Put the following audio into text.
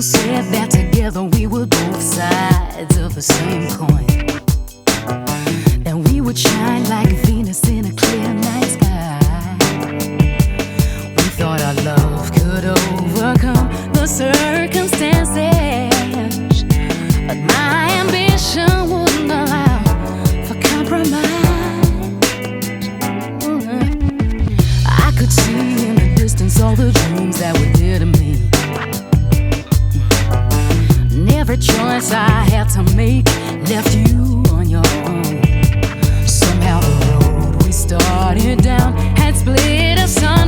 that together we were both sides of the same coin. That we would shine like Venus in a clear night sky. We thought our love could overcome the circumstances. But my ambition wouldn't allow for compromise. I could see in the distance all the dreams that were dear every choice I had to make left you on your own. Somehow the road we started down had split asunder.